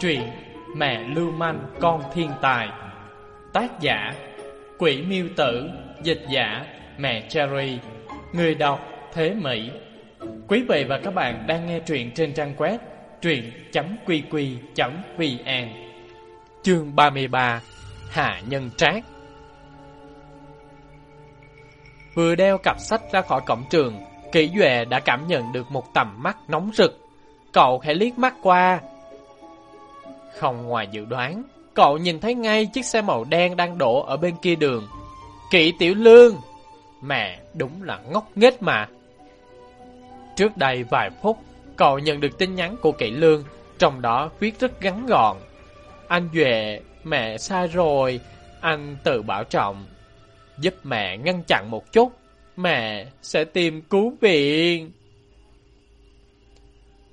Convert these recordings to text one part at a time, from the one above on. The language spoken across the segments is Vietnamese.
Truyện Mẹ Lưu Manh, Con Thiên Tài. Tác giả, Quỷ Miêu Tử. Dịch giả, Mẹ Cherry. Người đọc, Thế Mỹ. Quý vị và các bạn đang nghe truyện trên trang web truyện.qq.vn Chương 33 Hạ Nhân Trác. Vừa đeo cặp sách ra khỏi cổng trường, Kỷ Duệ đã cảm nhận được một tầm mắt nóng rực. Cậu khẽ liếc mắt qua. Không ngoài dự đoán, Cậu nhìn thấy ngay chiếc xe màu đen đang đổ ở bên kia đường. Kỵ Tiểu Lương. Mẹ, đúng là ngốc nghếch mà. Trước đây vài phút, Cậu nhận được tin nhắn của kỵ Lương, Trong đó viết rất ngắn gọn. Anh Duệ, Mẹ sai rồi, Anh tự bảo trọng. Giúp mẹ ngăn chặn một chút, Mẹ sẽ tìm cứu viện.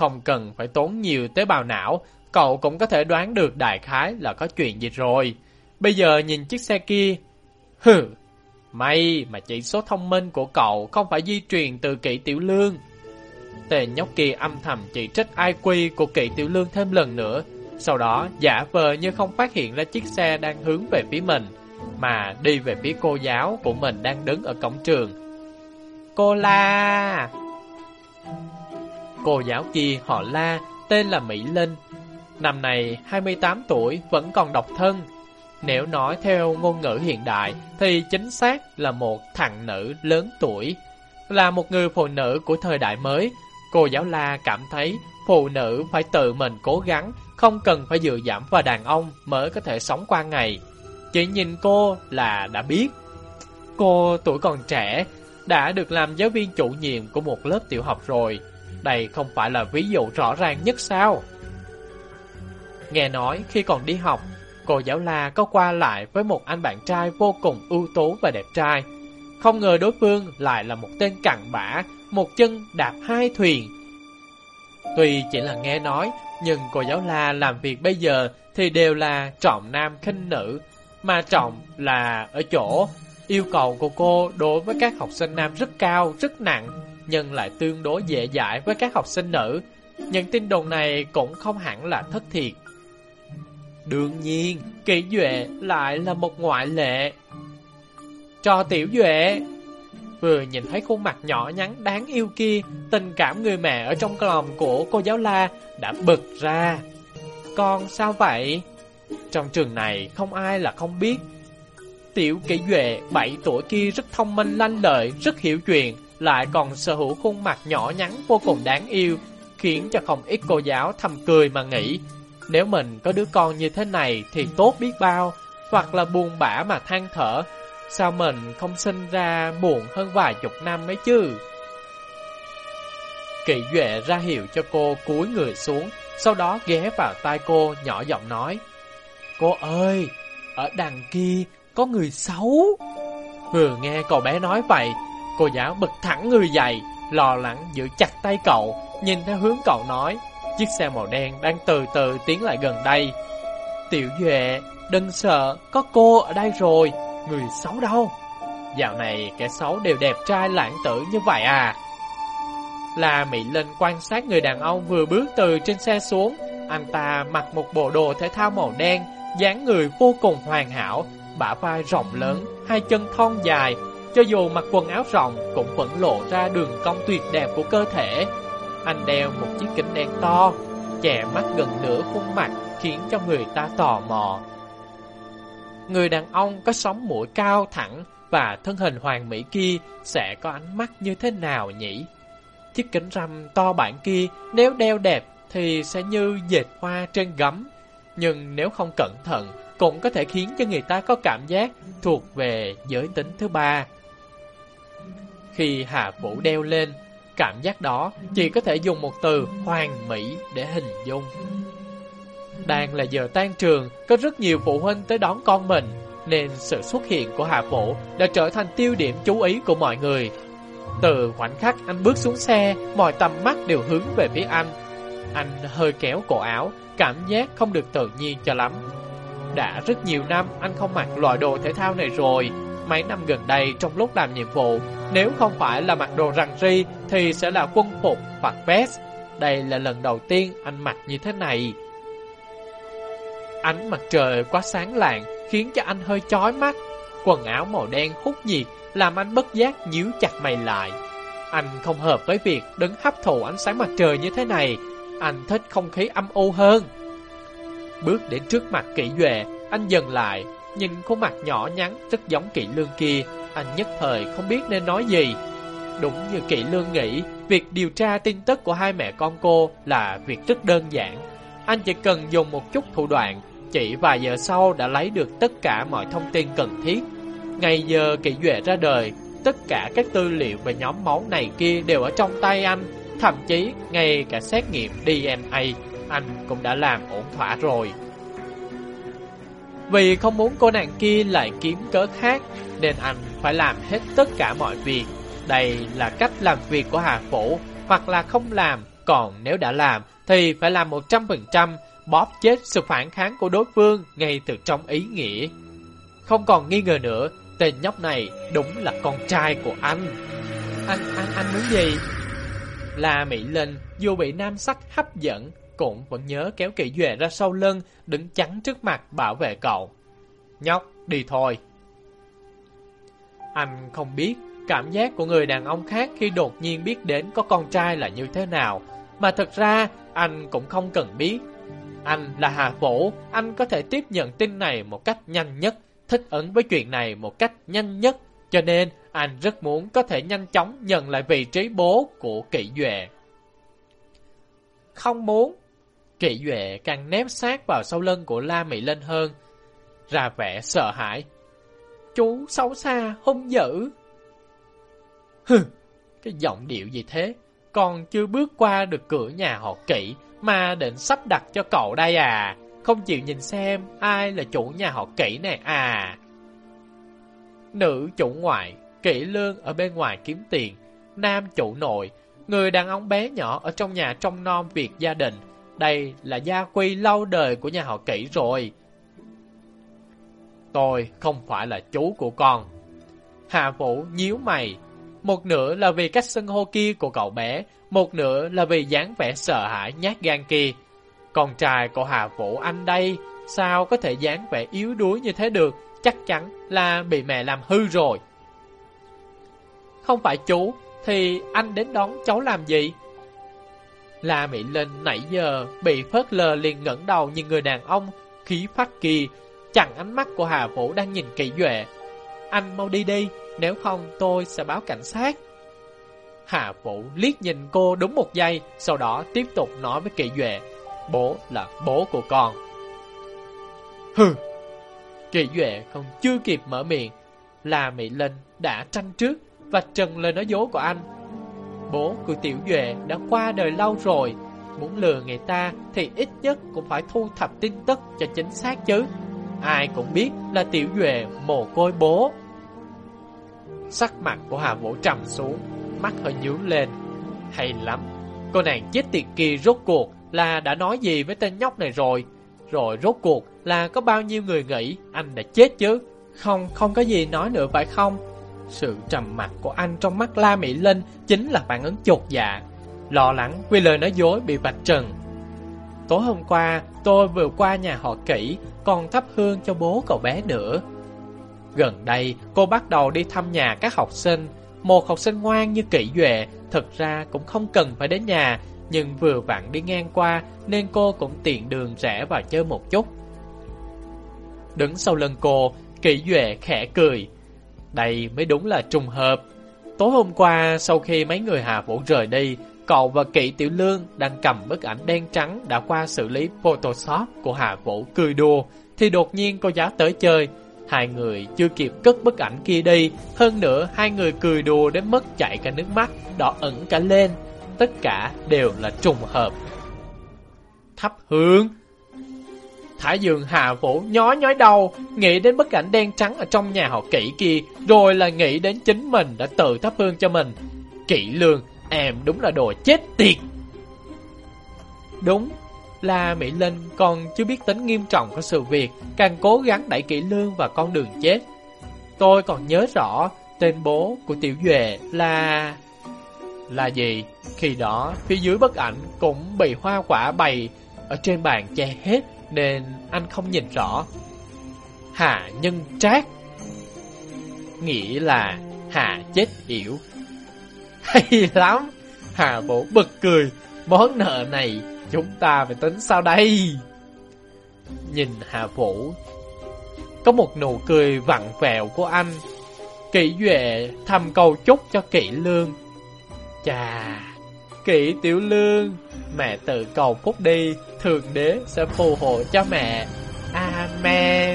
Không cần phải tốn nhiều tế bào não, Cậu cũng có thể đoán được đại khái là có chuyện gì rồi. Bây giờ nhìn chiếc xe kia. Hừ, May mà chỉ số thông minh của cậu không phải di truyền từ kỵ tiểu lương. Tên nhóc kia âm thầm chỉ trích IQ của kỵ tiểu lương thêm lần nữa, Sau đó giả vờ như không phát hiện ra chiếc xe đang hướng về phía mình, Mà đi về phía cô giáo của mình đang đứng ở cổng trường. Cô La! Cô giáo kia họ La, Tên là Mỹ Linh. Năm này 28 tuổi, vẫn còn độc thân. Nếu nói theo ngôn ngữ hiện đại, Thì chính xác là một thằng nữ lớn tuổi. Là một người phụ nữ của thời đại mới, Cô giáo La cảm thấy phụ nữ phải tự mình cố gắng, Không cần phải dựa dẫm vào đàn ông mới có thể sống qua ngày. Chỉ nhìn cô là đã biết. Cô tuổi còn trẻ, đã được làm giáo viên chủ nhiệm của một lớp tiểu học rồi. Đây không phải là ví dụ rõ ràng nhất sao? Nghe nói khi còn đi học, cô giáo La có qua lại với một anh bạn trai vô cùng ưu tú và đẹp trai. Không ngờ đối phương lại là một tên cặn bã, một chân đạp hai thuyền. Tuy chỉ là nghe nói, nhưng cô giáo La làm việc bây giờ thì đều là trọng nam khinh nữ, mà trọng là ở chỗ Yêu cầu của cô đối với các học sinh nam rất cao, rất nặng, nhưng lại tương đối dễ dãi với các học sinh nữ. Những tin đồn này cũng không hẳn là thất thiệt. Đương nhiên, Kỷ Duệ lại là một ngoại lệ. Cho Tiểu Duệ Vừa nhìn thấy khuôn mặt nhỏ nhắn đáng yêu kia, tình cảm người mẹ ở trong lòng của cô giáo La đã bực ra. Con sao vậy? Trong trường này không ai là không biết Tiểu kỷ duệ 7 tuổi kia rất thông minh lanh lợi, rất hiểu chuyện, lại còn sở hữu khuôn mặt nhỏ nhắn vô cùng đáng yêu, khiến cho không ít cô giáo thầm cười mà nghĩ, nếu mình có đứa con như thế này thì tốt biết bao, hoặc là buồn bã mà than thở, sao mình không sinh ra muộn hơn vài chục năm mấy chứ? Kỵ Duệ ra hiệu cho cô cúi người xuống, sau đó ghé vào tai cô nhỏ giọng nói, Cô ơi, ở đằng kia có người xấu. Vừa nghe cậu bé nói vậy, cô giáo bật thẳng người dậy, lo lắng giữ chặt tay cậu, nhìn theo hướng cậu nói. Chiếc xe màu đen đang từ từ tiến lại gần đây. Tiểu Duệ, đừng sợ, có cô ở đây rồi, người xấu đâu. Dạo này kẻ xấu đều đẹp trai lãng tử như vậy à. Là Mỹ Linh quan sát người đàn ông vừa bước từ trên xe xuống, anh ta mặc một bộ đồ thể thao màu đen, dáng người vô cùng hoàn hảo, bả vai rộng lớn, hai chân thon dài, cho dù mặc quần áo rộng cũng vẫn lộ ra đường cong tuyệt đẹp của cơ thể. Anh đeo một chiếc kính đen to, che mắt gần nửa khuôn mặt khiến cho người ta tò mò. Người đàn ông có sóng mũi cao thẳng và thân hình hoàng mỹ kia sẽ có ánh mắt như thế nào nhỉ? Chiếc kính râm to bản kia nếu đeo đẹp thì sẽ như dệt hoa trên gấm, nhưng nếu không cẩn thận cũng có thể khiến cho người ta có cảm giác thuộc về giới tính thứ ba. Khi Hạ Vũ đeo lên, cảm giác đó chỉ có thể dùng một từ hoàn mỹ để hình dung. Đang là giờ tan trường, có rất nhiều phụ huynh tới đón con mình, nên sự xuất hiện của Hạ Vũ đã trở thành tiêu điểm chú ý của mọi người. Từ khoảnh khắc anh bước xuống xe, mọi tầm mắt đều hướng về phía anh. Anh hơi kéo cổ áo, cảm giác không được tự nhiên cho lắm. Đã rất nhiều năm anh không mặc loại đồ thể thao này rồi Mấy năm gần đây trong lúc làm nhiệm vụ Nếu không phải là mặc đồ rằn ri Thì sẽ là quân phục hoặc vest đây là lần đầu tiên anh mặc như thế này. Ánh mặt trời quá sáng lạng khiến cho anh hơi chói mắt. Quần áo màu đen hút nhiệt làm anh bất giác nhíu chặt mày lại. Anh không hợp với việc đứng hấp thụ ánh sáng mặt trời như thế này. Anh thích không khí âm u hơn. Bước đến trước mặt kỹ duệ, anh dừng lại, nhìn khuôn mặt nhỏ nhắn rất giống kỵ lương kia. Anh nhất thời không biết nên nói gì. Đúng như kỵ lương nghĩ, việc điều tra tin tức của hai mẹ con cô là việc rất đơn giản. Anh chỉ cần dùng một chút thủ đoạn, chỉ vài giờ sau đã lấy được tất cả mọi thông tin cần thiết. Ngày giờ kỵ duệ ra đời, tất cả các tư liệu về nhóm máu này kia đều ở trong tay anh. Thậm chí ngay cả xét nghiệm DNA, anh cũng đã làm ổn thỏa rồi. Vì không muốn cô nàng kia lại kiếm cớ khác, nên anh phải làm hết tất cả mọi việc. Đây là cách làm việc của Hà Phổ, hoặc là không làm, còn nếu đã làm thì phải làm 100%, bóp chết sự phản kháng của đối phương ngay từ trong ý nghĩa. Không còn nghi ngờ nữa, tên nhóc này đúng là con trai của anh. Anh, anh, anh muốn gì? Là Mỹ Linh, dù bị nam sắc hấp dẫn, cũng vẫn nhớ kéo kỹ duệ ra sau lưng, đứng chắn trước mặt bảo vệ cậu. Nhóc, đi thôi. Anh không biết cảm giác của người đàn ông khác khi đột nhiên biết đến có con trai là như thế nào, mà thật ra anh cũng không cần biết. Anh là Hà Vũ, anh có thể tiếp nhận tin này một cách nhanh nhất, thích ứng với chuyện này một cách nhanh nhất, cho nên anh rất muốn có thể nhanh chóng nhận lại vị trí bố của kỵ duệ. Không muốn. Kỵ duệ càng nép sát vào sau lưng của La Mỹ Linh hơn, ra vẻ sợ hãi. Chú xấu xa, hung dữ. Hừ, cái giọng điệu gì thế? Còn chưa bước qua được cửa nhà họ kỵ mà định sắp đặt cho cậu đây à? Không chịu nhìn xem ai là chủ nhà họ Kỵ này à? Nữ chủ ngoại, Kỵ lương ở bên ngoài kiếm tiền. Nam chủ nội, người đàn ông bé nhỏ ở trong nhà trong non việc gia đình. Đây là gia quy lâu đời của nhà họ kỹ rồi. Tôi không phải là chú của con. hà Vũ nhíu mày. Một nửa là vì cách xưng hô kia của cậu bé, một nửa là vì dáng vẻ sợ hãi nhát gan kia. Con trai của Hà Vũ Anh đây, sao có thể dáng vẻ yếu đuối như thế được, chắc chắn là bị mẹ làm hư rồi. Không phải chú, thì anh đến đón cháu làm gì? La Mỹ Linh nãy giờ bị phớt lờ liền ngẩng đầu nhìn người đàn ông khí phách kỳ, chặn ánh mắt của Hà Vũ đang nhìn kỹ duệ. Anh mau đi đi, nếu không tôi sẽ báo cảnh sát. Hà Vũ liếc nhìn cô đúng một giây, sau đó tiếp tục nói với Kỳ Duệ, bố là bố của con. Hừ! Kỳ Duệ còn chưa kịp mở miệng, là Mỹ Linh đã tranh trước và trần lời nói dối của anh. Bố của Tiểu Duệ đã qua đời lâu rồi, muốn lừa người ta thì ít nhất cũng phải thu thập tin tức cho chính xác chứ. Ai cũng biết là Tiểu Duệ mồ côi bố. Sắc mặt của Hà Vũ trầm xuống, mắt hơi nhíu lên. Hay lắm, cô nàng chết tiệt kia rốt cuộc là đã nói gì với tên nhóc này rồi. Rồi rốt cuộc là có bao nhiêu người nghĩ anh đã chết chứ. Không, không có gì nói nữa phải không? Sự trầm mặt của anh trong mắt La Mỹ Linh chính là phản ứng chột dạ. Lo lắng vì lời nói dối bị vạch trần. Tối hôm qua, tôi vừa qua nhà họ kỹ, còn thắp hương cho bố cậu bé nữa. Gần đây, cô bắt đầu đi thăm nhà các học sinh. Một học sinh ngoan như kỹ duệ, thật ra cũng không cần phải đến nhà, nhưng vừa vặn đi ngang qua nên cô cũng tiện đường rẽ vào chơi một chút. Đứng sau lưng cô, kỹ duệ khẽ cười. Đây mới đúng là trùng hợp. Tối hôm qua, sau khi mấy người Hà Vũ rời đi, cậu và Kỵ Tiểu Lương đang cầm bức ảnh đen trắng đã qua xử lý Photoshop của Hà Vũ cười đùa, thì đột nhiên cô giáo tới chơi. Hai người chưa kịp cất bức ảnh kia đi, hơn nữa hai người cười đùa đến mất chảy cả nước mắt, đỏ ẩn cả lên. Tất cả đều là trùng hợp. Thắp hương Thái Dương Hà Vũ nhói nhói đầu, nghĩ đến bức ảnh đen trắng ở trong nhà họ kỹ kia, rồi là nghĩ đến chính mình đã tự thắp hương cho mình. Kỹ lương, em đúng là đồ chết tiệt. Đúng, là Mỹ Linh còn chưa biết tính nghiêm trọng của sự việc, càng cố gắng đẩy kỹ lương vào con đường chết. Tôi còn nhớ rõ tên bố của Tiểu Duệ là... là gì? Khi đó, phía dưới bức ảnh cũng bị hoa quả bày ở trên bàn che hết nên anh không nhìn rõ. Hạ nhân trác nghĩ là Hạ chết yểu. Hay lắm Hà Vũ bật cười, Món nợ này chúng ta phải tính sao đây. Nhìn Hạ Vũ Có một nụ cười vặn vẹo của anh Kỷ Duệ thăm câu chúc cho Kỷ Lương. Chà Kỷ Tiểu Lương. Mẹ tự cầu phúc đi, Thượng đế sẽ phù hộ cho mẹ. Amen.